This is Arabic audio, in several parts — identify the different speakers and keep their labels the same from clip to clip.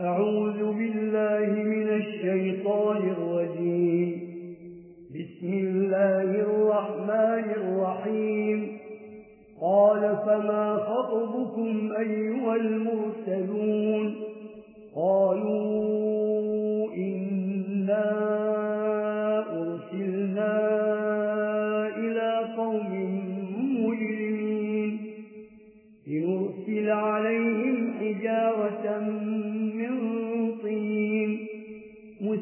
Speaker 1: أعوذ بالله من الشيطان الرجيم بسم الله الرحمن الرحيم قال فما خطبكم أيها المرسلون قالوا إِنَّا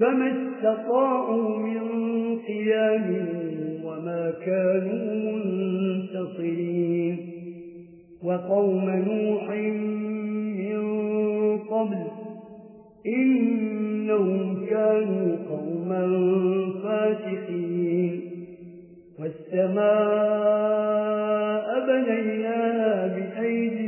Speaker 1: فما استطاعوا من قيام وما كانوا منتصرين وقوم نوح من قبل إنهم كانوا قوما فاتحين والسماء بنيناها بأيدي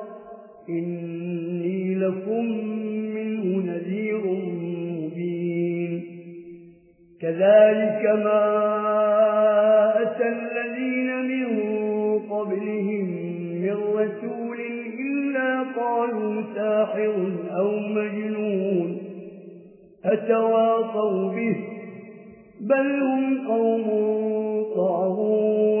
Speaker 1: إني لكم منه نذير مبين كذلك ما أتى الذين من قبلهم من رسول إلا قالوا ساحر أو مجنون أتواطوا به بل هم قوم طعبون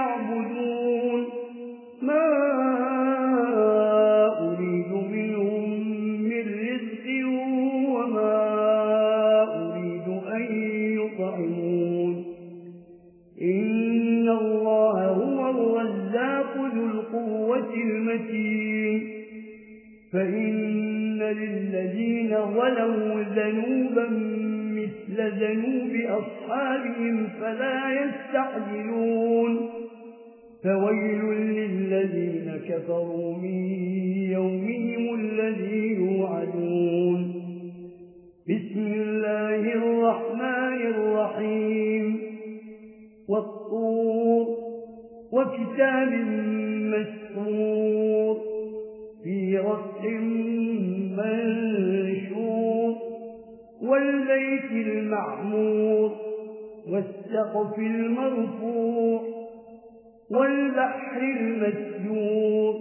Speaker 1: ذنوبا مثل ذنوب أصحابهم فلا يستعجلون فويل للذين كفروا من يومهم الذي يوعدون بسم الله الرحمن الرحيم والطور وكتاب مسطور في رفع منشور والبيت المعمور والسقف المرفوع والبحر المسجور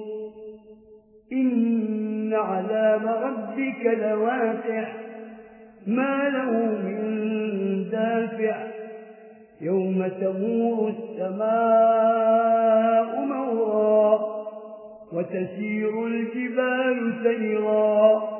Speaker 1: إن عذاب ربك لواتح ما له من دافع يوم تمور السماء مورا وتسير الجبال سيرا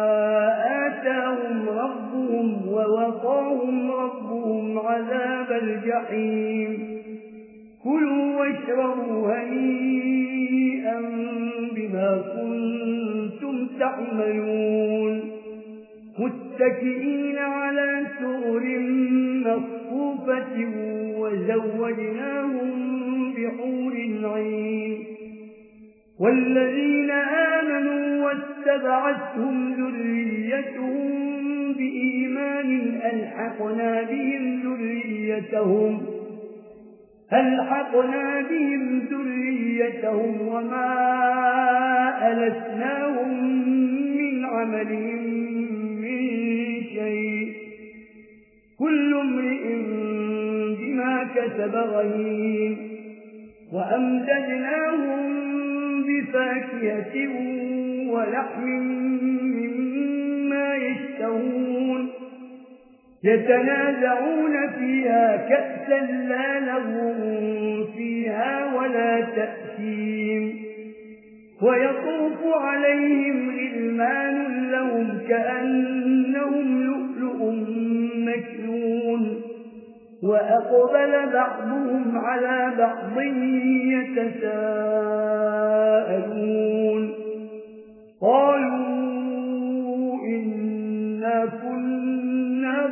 Speaker 1: ربهم ووقاهم ربهم عذاب الجحيم كلوا واشربوا هنيئا بما كنتم تعملون متكئين على سور مصفوفة وزوجناهم بحور عين والذين آمنوا واتبعتهم ذريتهم بإيمان ألحقنا بهم ذريتهم ألحقنا بهم ذريتهم وما ألسناهم من عملهم من شيء كل امرئ بما كسب غيين وأمددناهم بفاكهة ولحم يشتهون يتنازعون فيها كأسا لا لهم فيها ولا تأثيم ويطوف عليهم غلمان لهم كأنهم لؤلؤ مكنون وأقبل بعضهم على بعض يتساءلون قالوا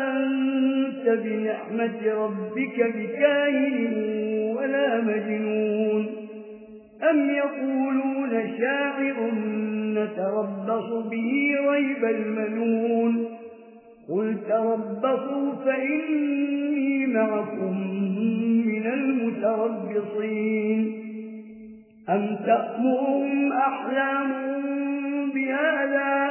Speaker 1: أنت بنعمة ربك بكاهن ولا مجنون أم يقولون شاعر نتربص به ريب المنون قل تربصوا فإني معكم من المتربصين أم تأمرهم أحلام بهذا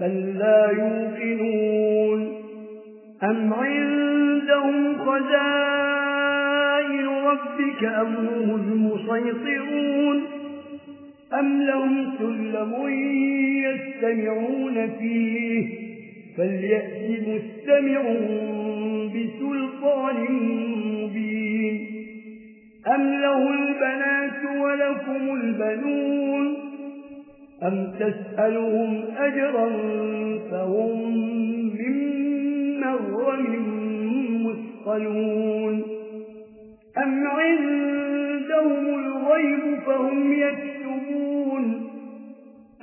Speaker 1: بل لا يوقنون أم عندهم خزائن ربك أم هم المسيطرون أم لهم سلم يستمعون فيه فليأت مستمع بسلطان مبين أم له البنات ولكم البنون أم تسألهم أجرا فهم من مغرم مثقلون أم عندهم الغيب فهم يكتبون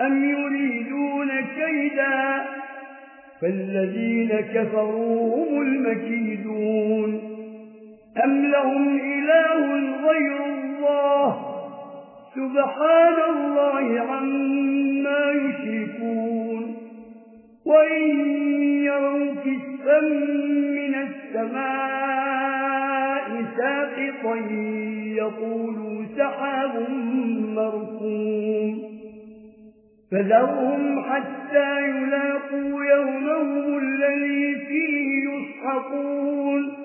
Speaker 1: أم يريدون كيدا فالذين كفروا هم المكيدون أم لهم إله غير الله سبحان الله عما يشركون وإن يروا كسا من السماء ساقطا يقولوا سحاب مرسوم فذرهم حتى يلاقوا يومهم الذي فيه يصحقون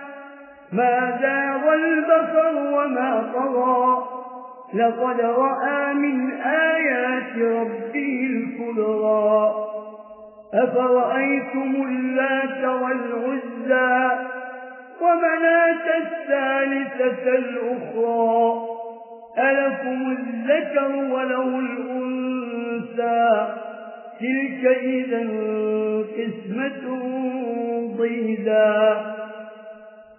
Speaker 1: ما زاغ البصر وما طغى لقد رأى من آيات ربه الكبرى أفرأيتم اللات والعزى ومنات الثالثة الأخرى ألكم الذكر وله الأنسى تلك إذا قسمة ضيدا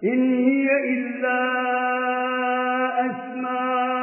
Speaker 1: إن هي إلا أسماء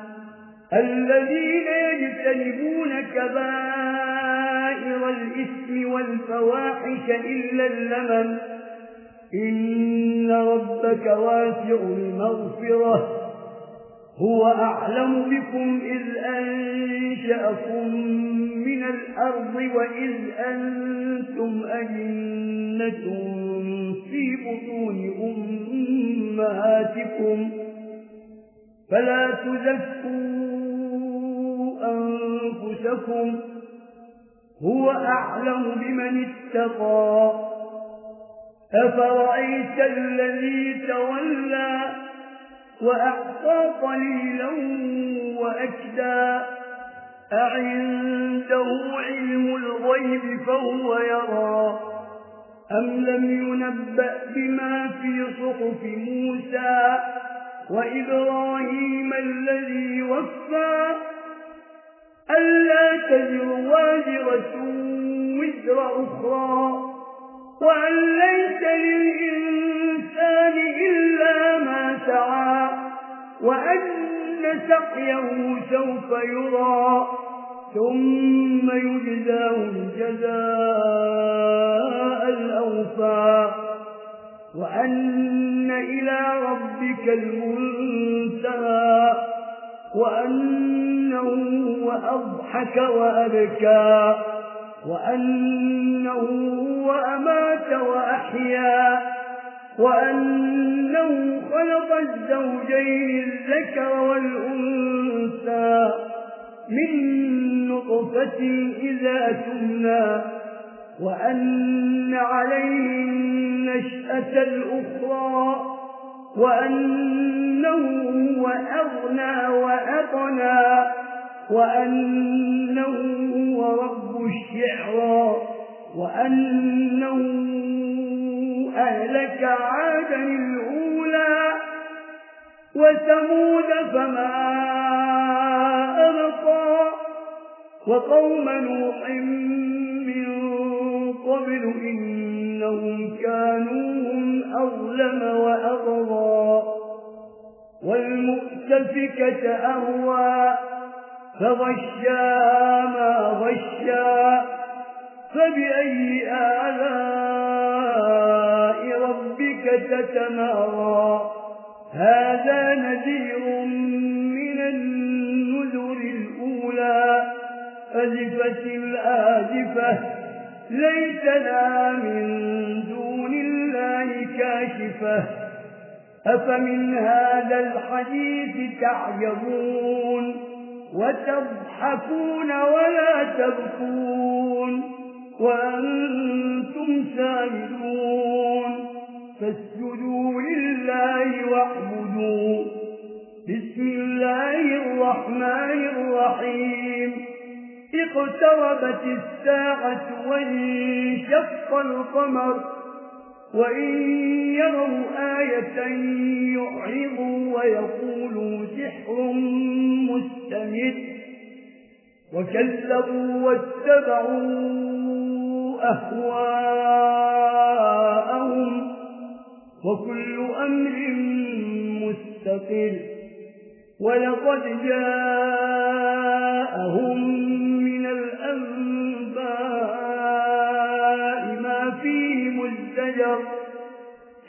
Speaker 1: الذين يجتنبون كبائر الإثم والفواحش إلا اللمن إن ربك واسع المغفرة هو أعلم بكم إذ أنشأكم من الأرض وإذ أنتم أجنة في بطون أمهاتكم فلا تزكوا أنفسكم هو أعلم بمن اتقى أفرأيت الذي تولى وأعطى قليلا وأكدا أعنده علم الغيب فهو يرى أم لم ينبأ بما في صحف موسى وإبراهيم الذي وفى ألا تزر واجرة وزر أخرى وأن ليس للإنسان إلا ما سعى وأن سقيه سوف يرى ثم يجزاه الجزاء الأوفى وأن إلى ربك المنتهى وأنه هو أضحك وأبكى وأنه هو أمات وأحيا وأنه خلق الزوجين الذكر والأنسى من نطفة إذا تمنى وأن عليه النشأة الأخرى وأنه هو أغنى وأغنى وأنه هو رب الشعرى وأنه أهلك عادا الأولى وثمود فما أبقى وقوم نوح قبل إنهم كانوا هم أظلم وأضرى والمؤتفكة أهوى فغشى ما غشى فبأي آلاء ربك تتمارى هذا نذير من النذر الأولى أزفت الآذفة ليس من دون الله كاشفة أفمن هذا الحديث تعجبون وتضحكون ولا تبكون وأنتم سامدون فاسجدوا لله واعبدوا بسم الله الرحمن الرحيم اقتربت الساعة وانشق القمر وإن يروا آية يعرضوا ويقولوا سحر مستمر وكلبوا واتبعوا أهواءهم وكل أمر مستقر ولقد جاءهم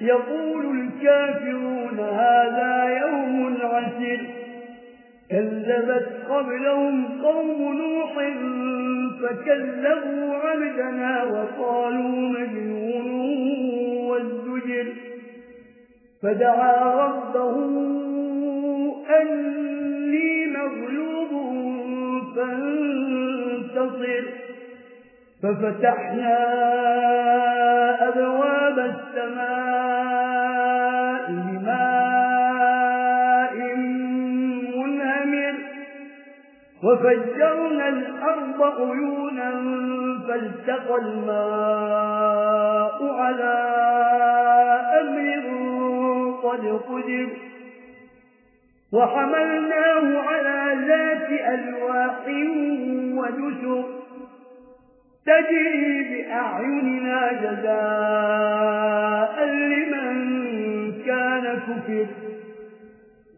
Speaker 1: يقول الكافرون هذا يوم عسر كذبت قبلهم قوم نوح فكذبوا عبدنا وقالوا مجنون والزجر فدعا ربه أني مغلوب فانتصر ففتحنا أبواب السماء وفجرنا الأرض عيونا فالتقى الماء على أمر قد قدر وحملناه على ذات ألواح ونسر تجري بأعيننا جزاء لمن كان كفر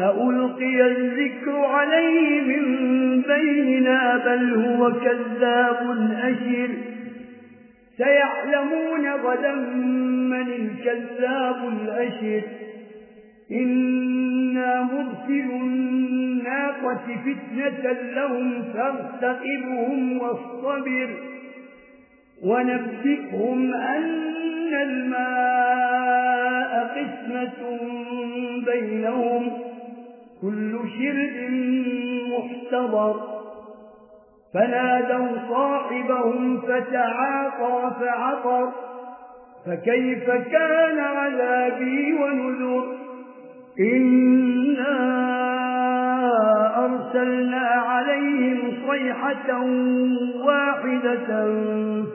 Speaker 1: أألقي الذكر عليه من بيننا بل هو كذاب أشر سيعلمون غدا من الكذاب الأشر إنا مرسل الناقة فتنة لهم فارتقبهم واصطبر ونبذئهم أن الماء قسمة بينهم كل شرء محتضر فنادوا صاحبهم فتعاطى فعطر فكيف كان عذابي ونذر إنا أرسلنا عليهم صيحة واحدة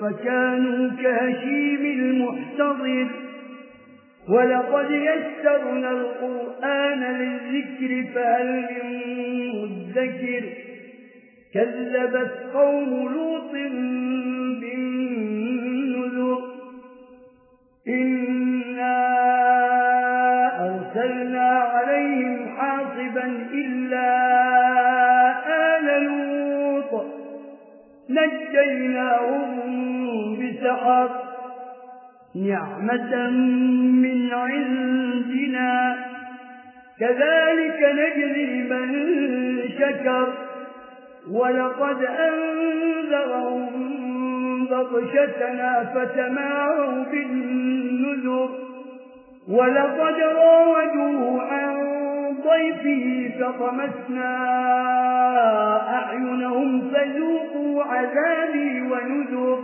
Speaker 1: فكانوا كهشيم المحتضر ولقد يسرنا القرآن للذكر فهل من مذكر كذبت قوم لوط بالنذر إنا أرسلنا عليهم حاصبا إلا آل لوط نجيناهم بسحر نعمة من عندنا كذلك نجري من شكر ولقد أنذرهم بطشتنا فتماروا بالنذر ولقد راودوه عن ضيفه فطمسنا أعينهم فذوقوا عذابي ونذر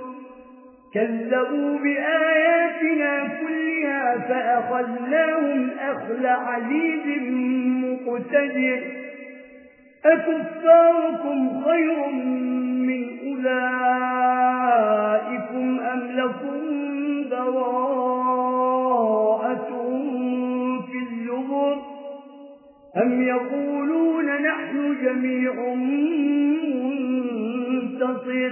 Speaker 1: كذبوا بآياتنا كلها فأخذناهم أخل عزيز مقتدر أكفاركم خير من أولئكم أم لكم براءة في الزبر أم يقولون نحن جميع منتصر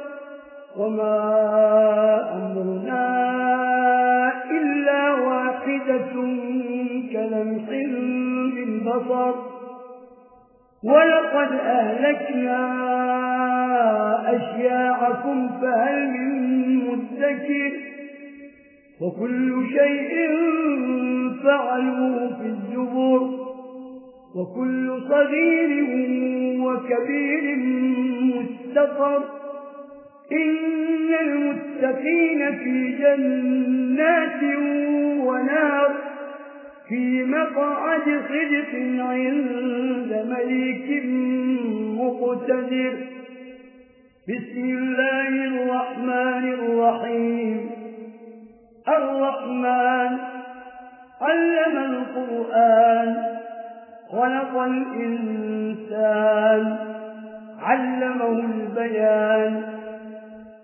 Speaker 1: وما أمرنا إلا واحدة كلمح بالبصر ولقد أهلكنا أشياعكم فهل من مدكر وكل شيء فعلوا في الزبر وكل صغير وكبير مستقر إن المتقين في جنات ونار في مقعد صدق عند مليك مقتدر بسم الله الرحمن الرحيم الرحمن علم القرآن خلق الإنسان علمه البيان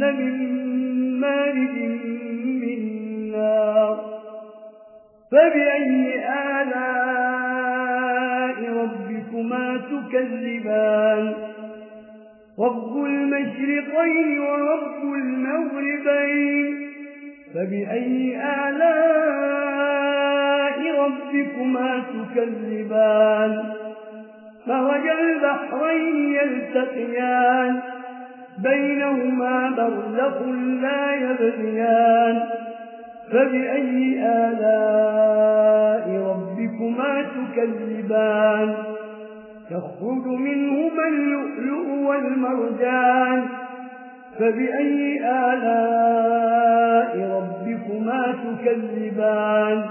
Speaker 1: لهن من مارد من نار فبأي آلاء ربكما تكذبان رب المشرقين ورب المغربين فبأي آلاء ربكما تكذبان فوجى البحرين يلتقيان بينهما برزق لا يبنيان فبأي آلاء ربكما تكذبان تخرج منهما اللؤلؤ والمرجان فبأي آلاء ربكما تكذبان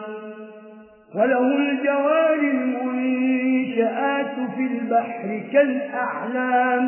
Speaker 1: وله الجوال المنشآت في البحر كالأعلام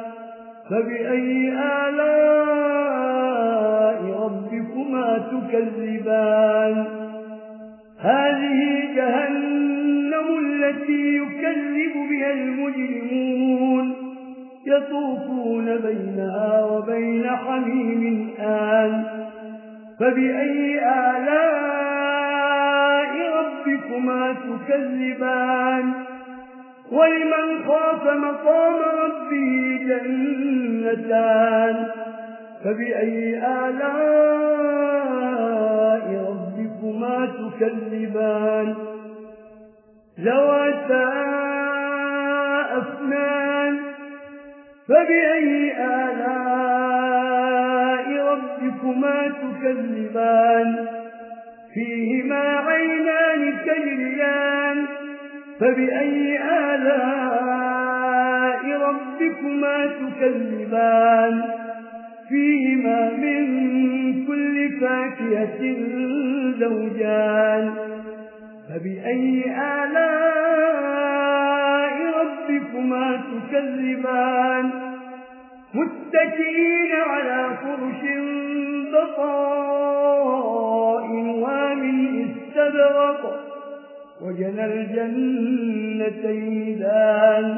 Speaker 1: فبأي آلاء ربكما تكذبان هذه جهنم التي يكذب بها المجرمون يطوفون بينها وبين حميم آل فبأي آلاء ربكما تكذبان ولمن خاف مقام ربه جنتان فبأي آلاء ربكما تكذبان لواتا أفنان فبأي آلاء ربكما تكلمان فيهما عينان كجريان فبأي آلاء آيات ربكما تكذبان فيهما من كل فاكهة زوجان فبأي آلاء ربكما تكذبان متكئين على فرش بطائن ومن استبرق وجنى الجنتين دان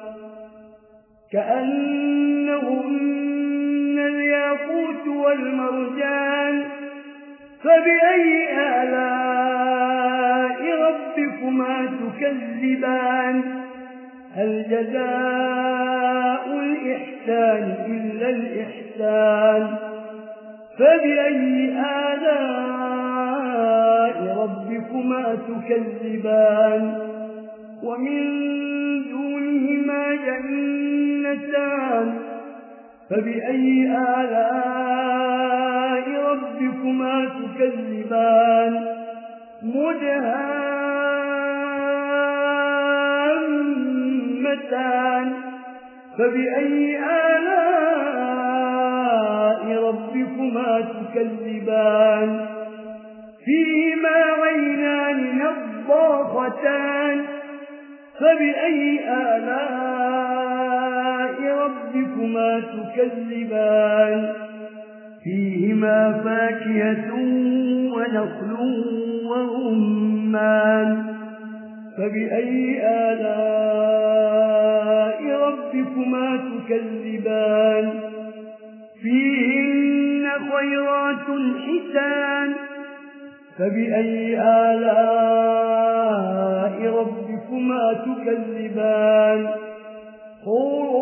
Speaker 1: كأنهن الياقوت والمرجان فبأي آلاء ربكما تكذبان هل جزاء الإحسان إلا الإحسان فبأي آلاء ربكما تكذبان ومن دونهما جميعا اثنتان فبأي آلاء ربكما تكذبان مدهامتان فبأي آلاء ربكما تكذبان فيما عينان نضافتان فبأي آلاء ربكما تكذبان فيهما فاكهة ونخل ورمان فبأي آلاء ربكما تكذبان فيهن خيرات حسان فبأي آلاء ربكما تكذبان حور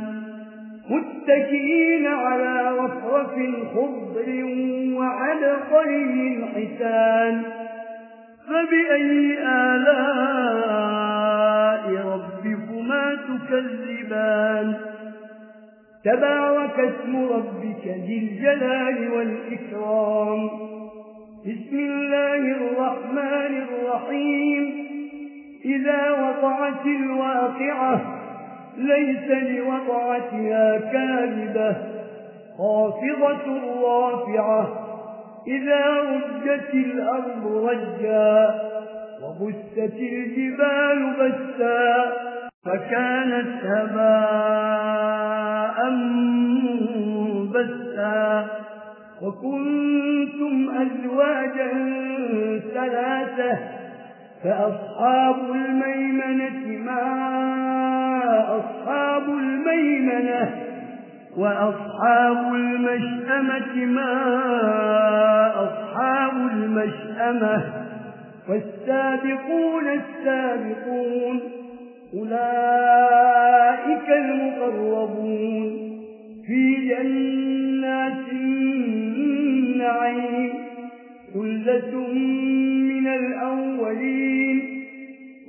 Speaker 1: متكئين على وفرف خضر وعلقين حسان فبأي آلاء ربكما تكذبان تبارك اسم ربك ذي الجلال والإكرام بسم الله الرحمن الرحيم إذا وقعت الواقعة ليس لوضعتها كاذبة خافضة رافعة إذا رجت الأرض رجا وبست الجبال بسا فكانت هباء بسا وكنتم أزواجا ثلاثة فأصحاب الميمنة ما أصحاب الميمنة وأصحاب المشأمة ما أصحاب المشأمة والسابقون السابقون أولئك المقربون في جنات النعيم كلة من الأولين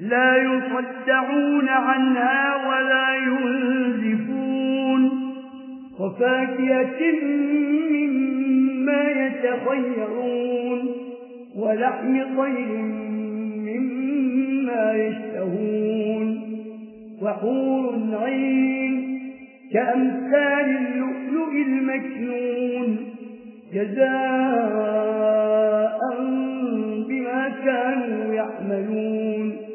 Speaker 1: لا يصدعون عنها ولا ينزفون وفاكية مما يتخيرون ولحم طير مما يشتهون وحور عين كأمثال اللؤلؤ المكنون جزاء بما كانوا يعملون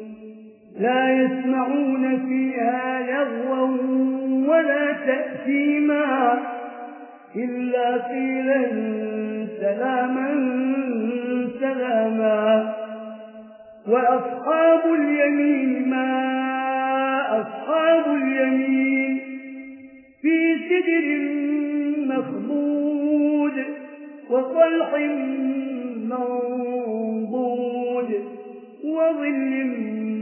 Speaker 1: لا يسمعون فيها لغوا ولا تأثيما إلا قيلا سلاما سلاما وأصحاب اليمين ما أصحاب اليمين في سدر مخبود وطلح منضود وظل منضود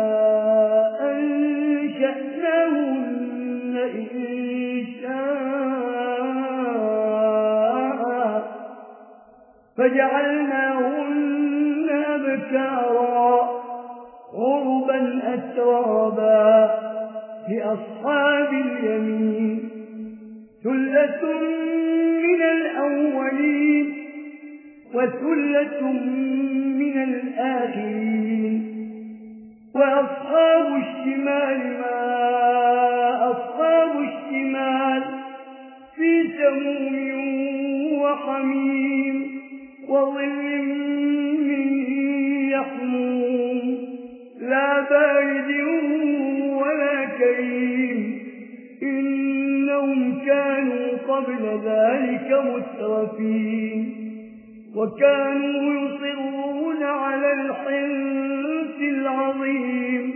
Speaker 1: فجعلناهن أبكارا غربا أترابا لأصحاب اليمين ثلة من الأولين وثلة من الآخرين وأصحاب الشمال ما أصحاب الشمال في سموم وحميم وظل من يحموم لا بارد ولا كريم إنهم كانوا قبل ذلك مترفين وكانوا يصرون على الحنس العظيم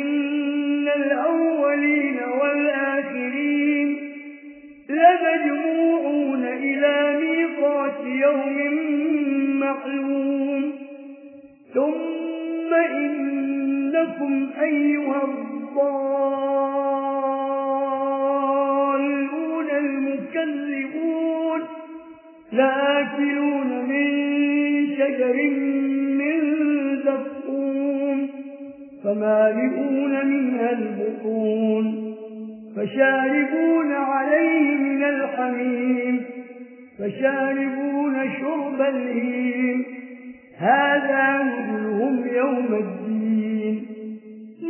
Speaker 1: لكم أيها الضالون المكذبون لآكلون من شجر من زفقون فمالئون منها البطون فشاربون عليه من الحميم فشاربون شرب الهيم هذا نزلهم يوم الدين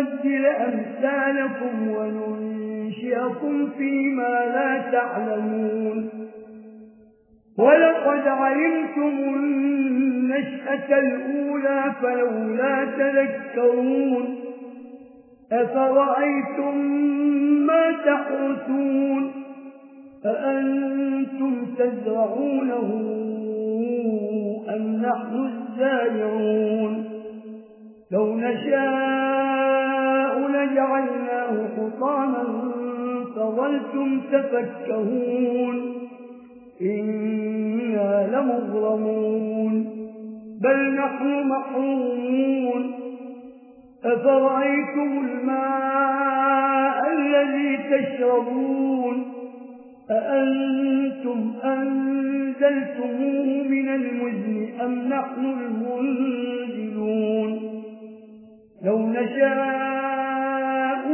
Speaker 1: نبدل أمثالكم وننشئكم فيما لا تعلمون ولقد علمتم النشأة الأولى فلولا تذكرون أفرأيتم ما تحرثون أأنتم تزرعونه أم نحن الزايرون لو نشاء جعلناه خطاما فظلتم تفكهون إنا لمظلمون بل نحن محرومون أفرأيتم الماء الذي تشربون أأنتم أنزلتموه من المزن أم نحن المنزلون لو نشاء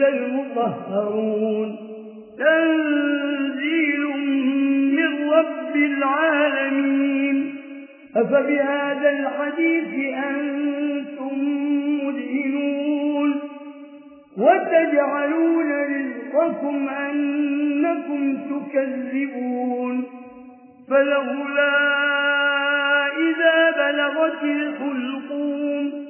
Speaker 1: إلا المطهرون تنزيل من رب العالمين أفبهذا الحديث أنتم مدهنون وتجعلون رزقكم أنكم تكذبون فلولا إذا بلغت الحلقون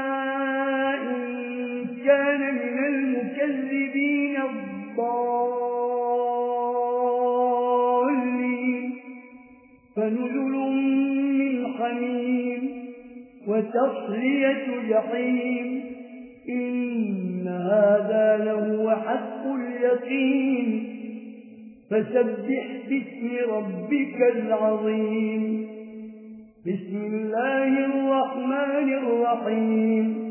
Speaker 1: كان من المكذبين الضالين فنزل من حميم وتصلية جحيم إن هذا لهو حق اليقين فسبح باسم ربك العظيم بسم الله الرحمن الرحيم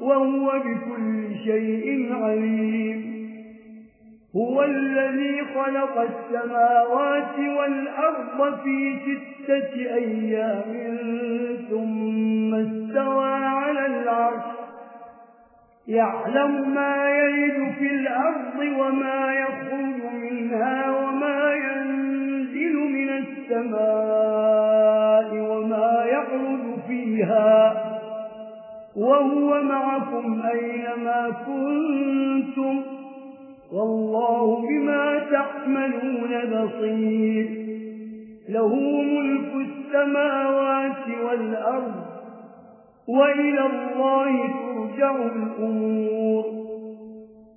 Speaker 1: وهو بكل شيء عليم هو الذي خلق السماوات والأرض في ستة أيام ثم استوى على العرش يعلم ما يلد في الأرض وما يخرج منها وما ينزل من السماء وما يخرج فيها وهو معكم أينما كنتم والله بما تعملون بصير له ملك السماوات والأرض وإلى الله ترجع الأمور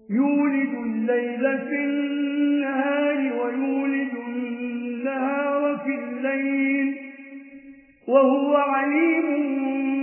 Speaker 1: يولد الليل في النهار ويولد النهار في الليل وهو عليم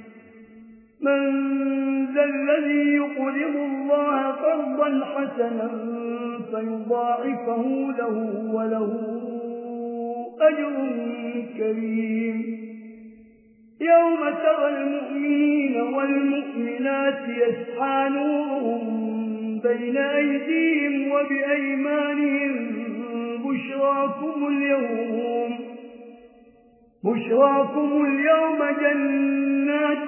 Speaker 1: من ذا الذي يقرض الله قرضا حسنا فيضاعفه له وله أجر كريم يوم ترى المؤمنين والمؤمنات يسحانوهم نورهم بين أيديهم وبأيمانهم بشراكم اليوم بشراكم اليوم جنات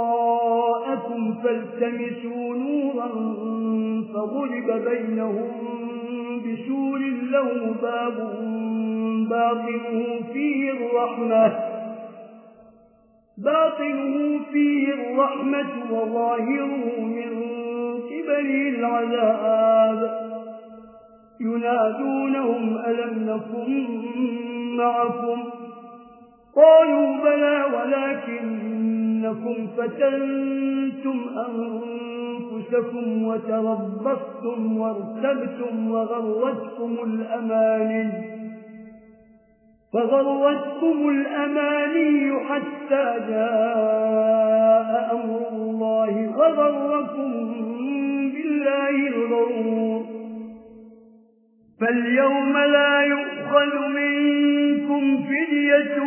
Speaker 1: ربكم فالتمسوا نورا فضرب بينهم بسور له باب باطنه فيه الرحمة باطنه فيه الرحمة وظاهره من قبل العذاب ينادونهم ألم نكن معكم قالوا بلى ولكن أنكم فتنتم أنفسكم وتربصتم وارتبتم وغرتكم الأماني فغرتكم الأماني حتى جاء أمر الله وغركم بالله الغرور فاليوم لا يؤخذ منكم فدية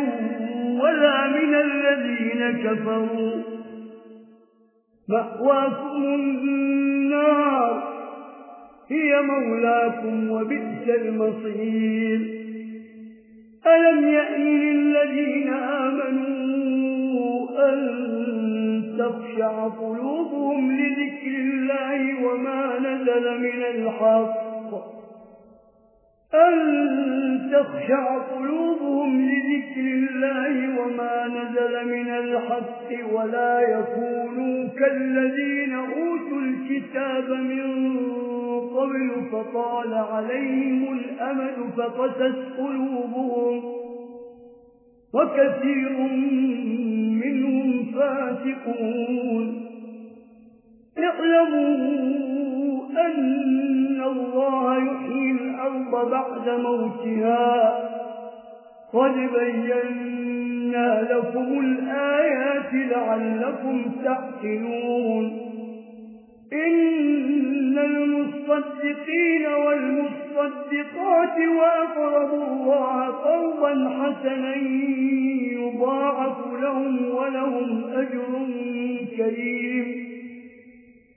Speaker 1: ولا من الذين كفروا مأواكم النار هي مولاكم وبئس المصير ألم يأني الذين آمنوا أن تخشع قلوبهم لذكر الله وما نزل من الحق أن تخشع قلوبهم لذكر الله وما نزل من الحق ولا يكونوا كالذين أوتوا الكتاب من قبل فطال عليهم الأمل فقست قلوبهم وكثير منهم فاتقون اعلموا أن الله يحيي الأرض بعد موتها قد بينا لكم الآيات لعلكم تعقلون إن المصدقين والمصدقات وأقربوا الله قربا حسنا يضاعف لهم ولهم أجر كريم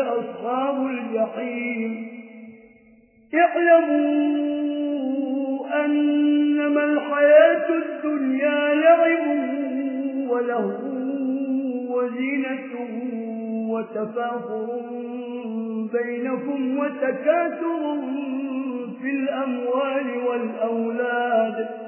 Speaker 1: أصحاب الجحيم اعلموا أنما الحياة الدنيا لعب وله وزينة وتفاخر بينكم وتكاثر في الأموال والأولاد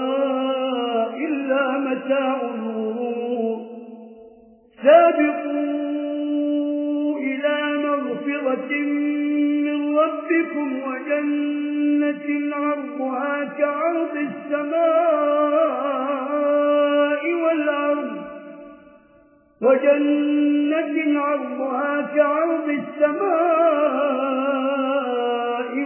Speaker 1: الغرور سابقوا إلى مغفرة من ربكم وجنة عرضها كعرض السماء والأرض وجنة عرضها كعرض السماء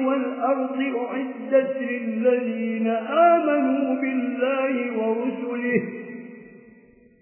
Speaker 1: والأرض أعدت للذين آمنوا بالله ورسله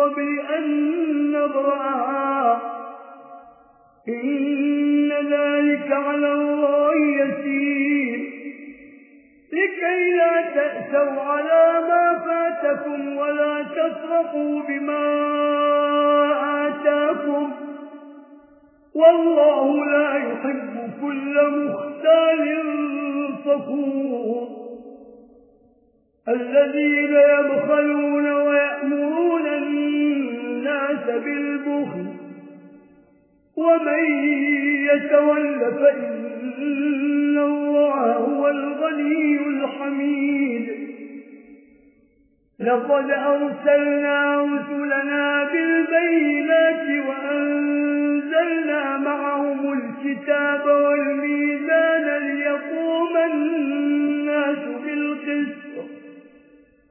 Speaker 1: قبل أن نبرأها إن ذلك على الله يسير لكي لا تأسوا على ما فاتكم ولا تفرقوا بما آتاكم والله لا يحب كل مختال صفور الذين يبخلون ويأتون يتولى بالبخل ومن يتولى فإن الله هو الغني الحميد لقد أرسلنا رسلنا بالبينات وأنزلنا معهم الكتاب والميزان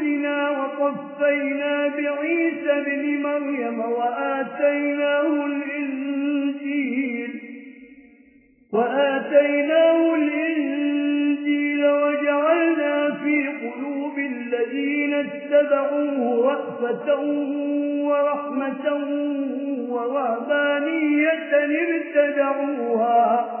Speaker 1: رسلنا وقفينا بعيسى بن مريم وآتيناه الإنجيل وآتيناه الإنجيل وجعلنا في قلوب الذين اتبعوه رأفة ورحمة ورهبانية ارتدعوها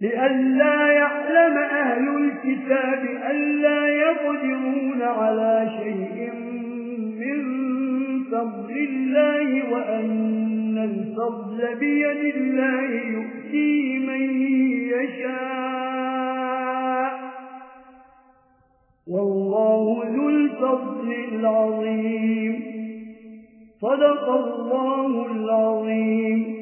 Speaker 1: لئلا يعلم أهل الكتاب ألا يقدرون على شيء من فضل الله وأن الفضل بيد الله يؤتي من يشاء والله ذو الفضل العظيم صدق الله العظيم